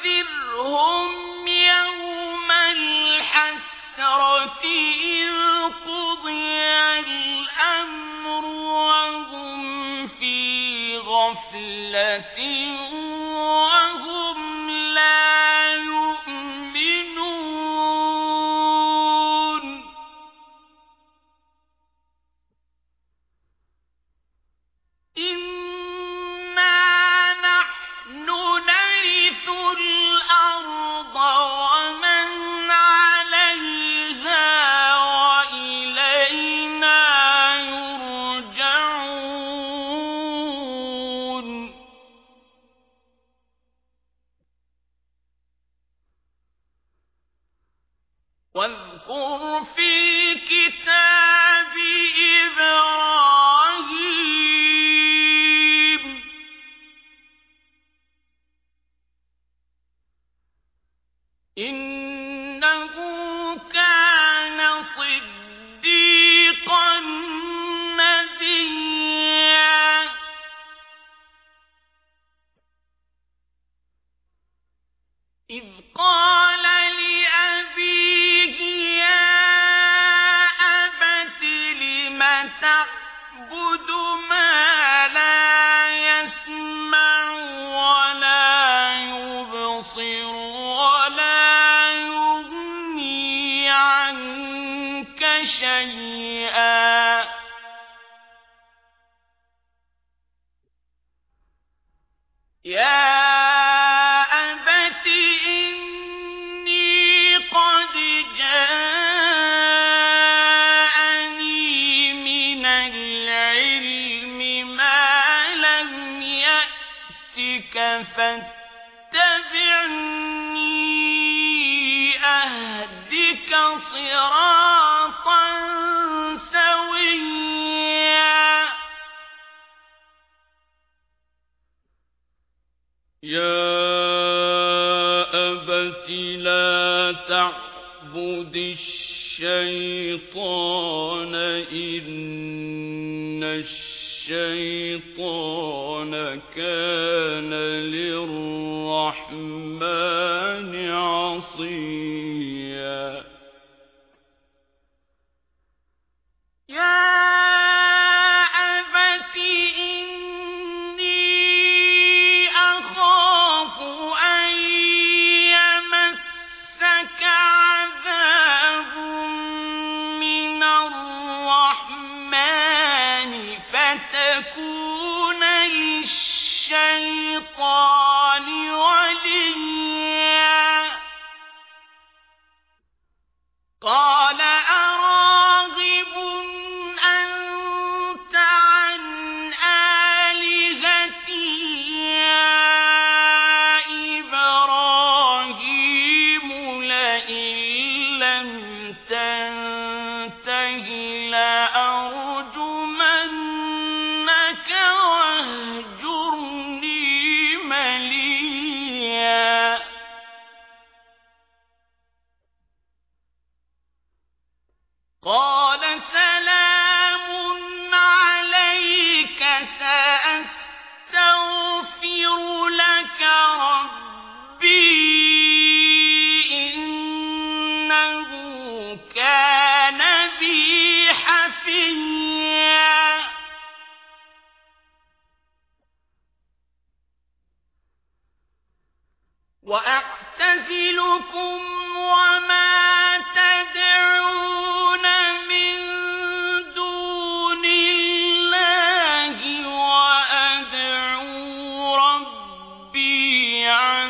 وأنذرهم يوم الحسرة إذ قضي الأمر وهم في غفلة واذكر في إبراهيم. إنه كان صديقا نبيا. إذ قال شيئا. يا أبت إني قد جاءني من العلم ما لم يأتك فاتبعني أهدك صراطا يا أبت لا تعبد الشيطان إن الشيطان كان للرحمن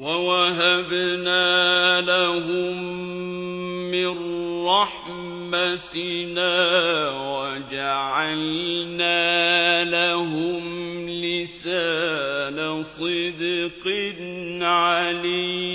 وَوَهَبْنَا لَهُم مِّن رَّحْمَتِنَا وَجَعَلْنَا لَهُمْ لِسَانَ صِدْقٍ عَلِيًّا